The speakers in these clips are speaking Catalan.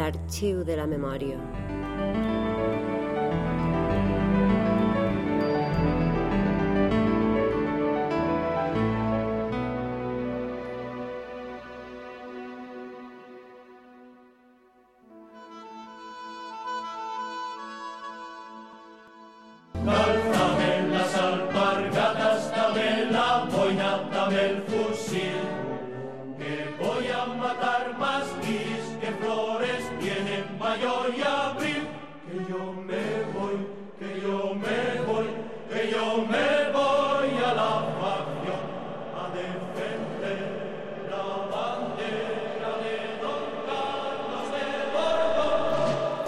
l'arxiu de la memòria.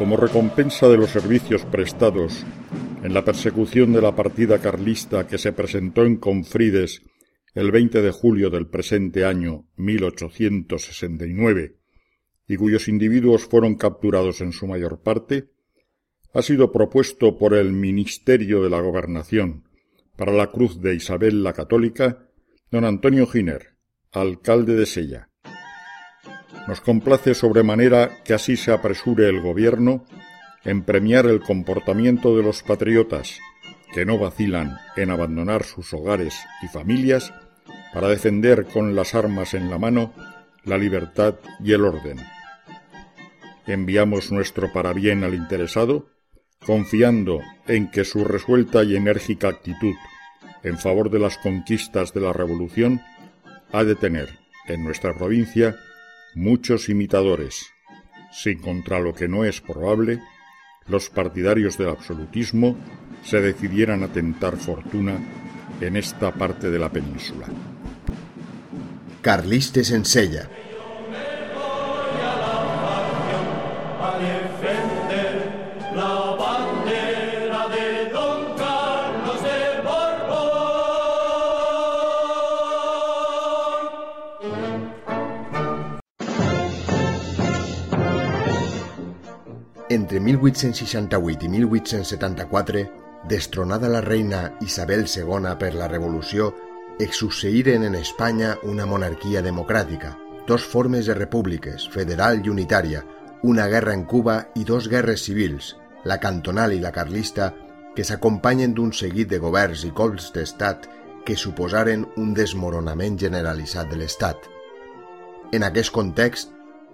Como recompensa de los servicios prestados en la persecución de la partida carlista que se presentó en Confrides el 20 de julio del presente año 1869 y cuyos individuos fueron capturados en su mayor parte, ha sido propuesto por el Ministerio de la Gobernación para la Cruz de Isabel la Católica don Antonio Giner, alcalde de Sella, nos complace sobremanera que así se apresure el Gobierno en premiar el comportamiento de los patriotas, que no vacilan en abandonar sus hogares y familias para defender con las armas en la mano la libertad y el orden. Enviamos nuestro parabién al interesado, confiando en que su resuelta y enérgica actitud en favor de las conquistas de la Revolución ha de tener en nuestra provincia muchos imitadores, sin contra lo que no es probable, los partidarios del absolutismo se decidieran a tentar fortuna en esta parte de la península. Carlistes en Entre 1868 i 1874, destronada la reina Isabel II per la Revolució, es succeïren en Espanya una monarquia democràtica, dos formes de repúbliques, federal i unitària, una guerra en Cuba i dos guerres civils, la cantonal i la carlista, que s'acompanyen d'un seguit de governs i cops d'estat que suposaren un desmoronament generalitzat de l'Estat. En aquest context,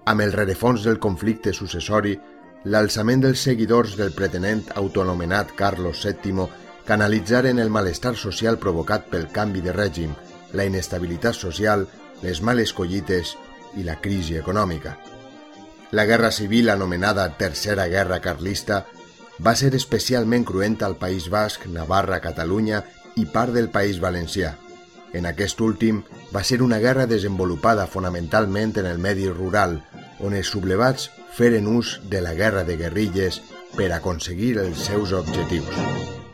amb el rerefons del conflicte successori, l'alçament dels seguidors del pretenent autoanomenat Carlos VII canalitzaren el malestar social provocat pel canvi de règim, la inestabilitat social, les males collites i la crisi econòmica. La guerra civil anomenada Tercera Guerra Carlista va ser especialment cruenta al País Basc, Navarra, Catalunya i part del País Valencià. En aquest últim va ser una guerra desenvolupada fonamentalment en el medi rural, on els sublevats feren ús de la guerra de guerrilles per aconseguir els seus objectius.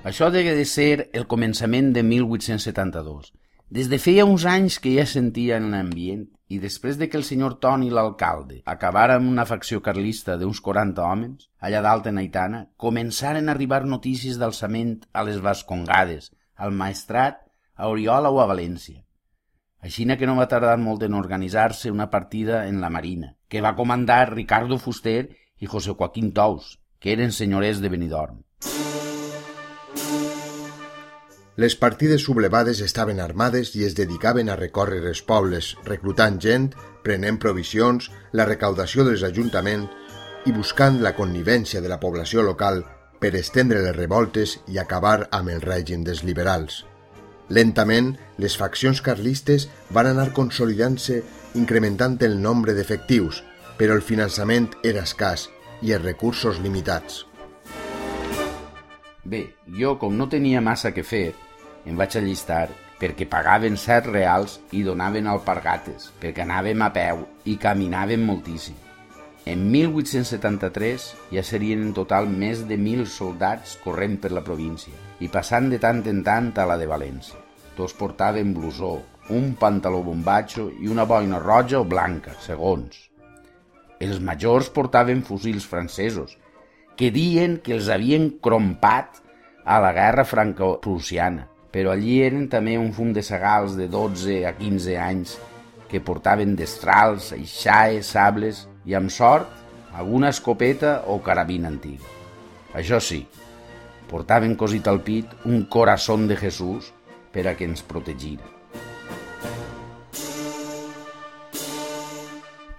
Això degué de ser el començament de 1872. Des de feia uns anys que ja sentia en l'ambient i després de que el senyor Toni l'alcalde acabara amb una facció carlista d'uns 40 homes, allà dalt en Aitana, començaren a arribar notícies d'alçament a les Vascongades, al Maestrat, a Oriola o a València. Aixina que no va tardar molt en organitzar-se una partida en la Marina, que va comandar Ricardo Fuster i José Joaquín Tous, que eren senyorers de Benidorm. Les partides sublevades estaven armades i es dedicaven a recórrer els pobles, reclutant gent, prenent provisions, la recaudació dels ajuntaments i buscant la connivència de la població local per estendre les revoltes i acabar amb el règim dels liberals. Lentament, les faccions carlistes van anar consolidant-se incrementant el nombre d'efectius, però el finançament era escàs i els recursos limitats. Bé, jo, com no tenia massa que fer, em vaig allistar perquè pagaven set reals i donaven alpargates, perquè anàvem a peu i caminàvem moltíssim. En 1873 ja serien en total més de mil soldats corrent per la província i passant de tant en tant a la de València. Tots portaven blusó, un pantaló bombatxo i una boina roja o blanca, segons. Els majors portaven fusils francesos, que diuen que els havien crompat a la guerra franco-prussiana, però allí eren també un fum de segals de 12 a 15 anys que portaven destrals, aixaes, sables i amb sort alguna escopeta o carabina antiga. Això sí, portaven cosit al pit un corazón de Jesús per a que ens protegira.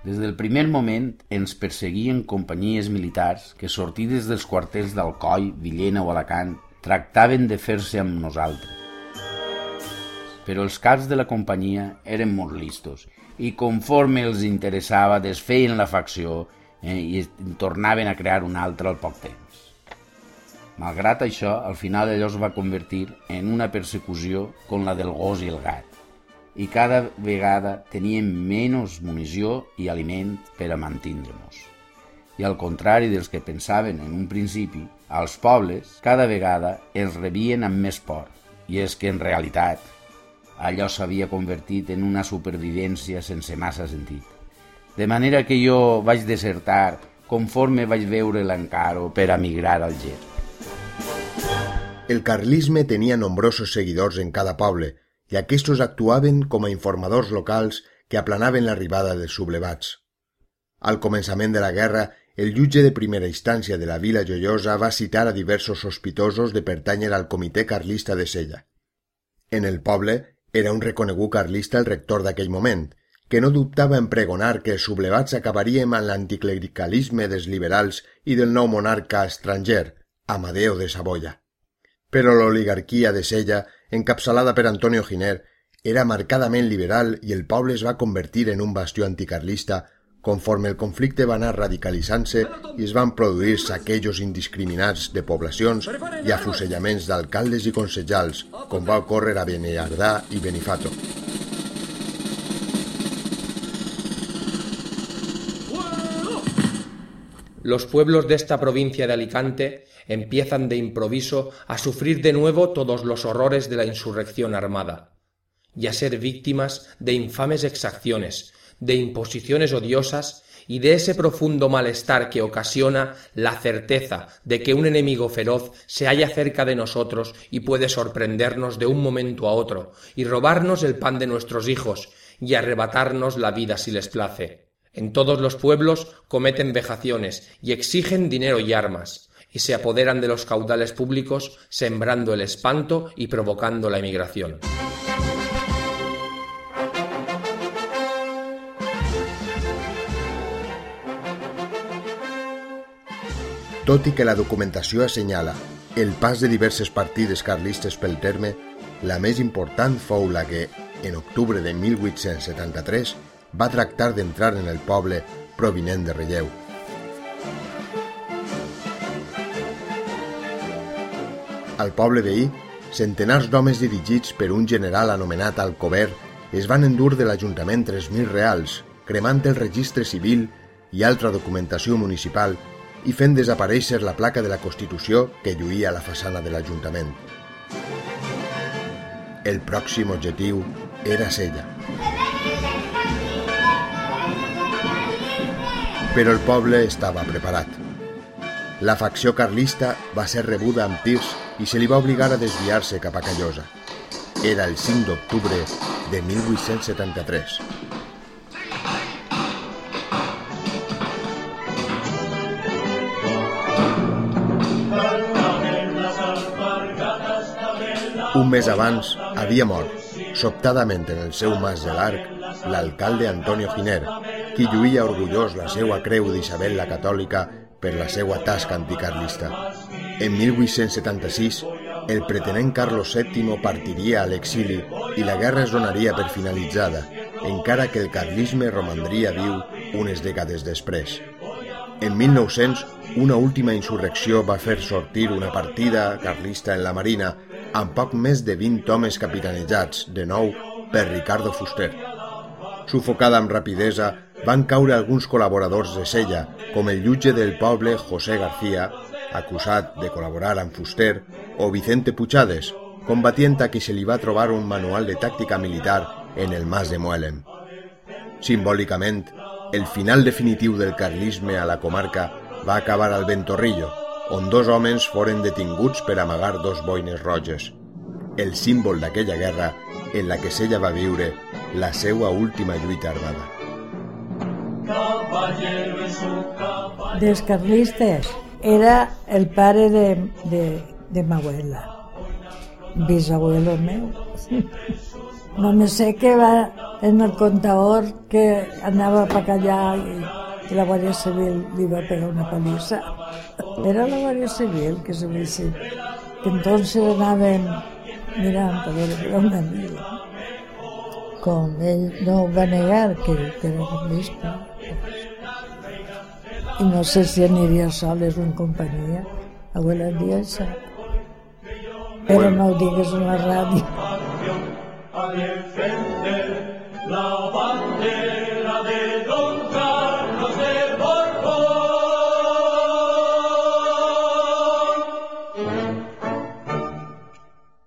Des del primer moment ens perseguien companyies militars que, sortides dels quarters d'Alcoi, Villena o Alacant, tractaven de fer-se amb nosaltres. Però els caps de la companyia eren molt listos i conforme els interessava desfeien la facció eh, i tornaven a crear una altra al poc temps. Malgrat això, al final allò es va convertir en una persecució com la del gos i el gat i cada vegada teníem menys munició i aliment per a mantindre-nos. I al contrari dels que pensaven en un principi, als pobles cada vegada els rebien amb més por, i és que en realitat allò s'havia convertit en una supervivència sense massa sentit. De manera que jo vaig desertar conforme vaig veure l'encaro per a migrar al Ger. El carlisme tenia nombrosos seguidors en cada poble, i aquests actuaven com a informadors locals que aplanaven l'arribada dels sublevats. Al començament de la guerra, el jutge de primera instància de la vila joiosa va citar a diversos sospitosos de pertànyer al comitè carlista de Sella. En el poble era un reconegut carlista el rector d'aquell moment, que no dubtava en pregonar que els sublevats acabaríem amb l'anticlericalisme dels liberals i del nou monarca estranger, Amadeo de Saboya. Però l'oligarquia de Sella encapçalada per Antonio Giner, era marcadament liberal i el poble es va convertir en un bastió anticarlista conforme el conflicte va anar radicalitzant-se i es van produir saquejos indiscriminats de poblacions i afusellaments d'alcaldes i consejals, com va ocórrer a Benellardà i Benifato. Los pueblos de esta provincia de Alicante empiezan de improviso a sufrir de nuevo todos los horrores de la insurrección armada, y a ser víctimas de infames exacciones, de imposiciones odiosas y de ese profundo malestar que ocasiona la certeza de que un enemigo feroz se halla cerca de nosotros y puede sorprendernos de un momento a otro y robarnos el pan de nuestros hijos y arrebatarnos la vida si les place. En todos los pueblos cometen vejaciones y exigen dinero y armas, y se apoderan de los caudales públicos, sembrando el espanto y provocando la emigración. Tot i que la documentació assenyala el pas de diverses partides carlistes pel terme, la més important fou la que, en octubre de 1873, va tractar d'entrar en el poble provinent de Relleu. Al poble veí, centenars d'homes dirigits per un general anomenat Alcover es van endur de l'Ajuntament 3.000 reals, cremant el registre civil i altra documentació municipal i fent desaparèixer la placa de la Constitució que lluïa a la façana de l'Ajuntament. El pròxim objectiu era Sella. Però el poble estava preparat. La facció carlista va ser rebuda amb tirs i se li va obligar a desviar-se cap a Callosa. Era el 5 d'octubre de 1873. Un mes abans havia mort, sobtadament en el seu mas de l'arc, l'alcalde Antonio Giner, qui lluïa orgullós la seva creu d'Isabel la Catòlica per la seva tasca anticarlista. En 1876, el pretenent Carlos VII partiria a l'exili i la guerra es donaria per finalitzada, encara que el carlisme romandria viu unes dècades després. En 1900, una última insurrecció va fer sortir una partida carlista en la Marina amb poc més de 20 homes capitanejats, de nou, per Ricardo Fuster. Sufocada amb rapidesa, van caure alguns col·laboradors de Sella, com el jutge del poble José García, acusat de col·laborar amb Fuster, o Vicente Puchades, combatient a qui se li va trobar un manual de tàctica militar en el mas de Moelem. Simbòlicament, el final definitiu del carlisme a la comarca va acabar al Ventorrillo, on dos homes foren detinguts per amagar dos boines roges. El símbol d'aquella guerra en la que Sella va viure la seva última lluita armada. Dels carlistes era el pare de, de, de ma abuela, bisabuelo meu. me sé que va en el contador que anava per allà i, la Guàrdia Civil li va pegar una palissa. Era la Guàrdia Civil que se dice que entonces anaven mirant a veure que era una amiga. Com ell no va negar que, que era carlista, i no sé si aniria soles o en companyia. Abuela dia això. Però no ho digues a la ràdio. A defender la bandera de dos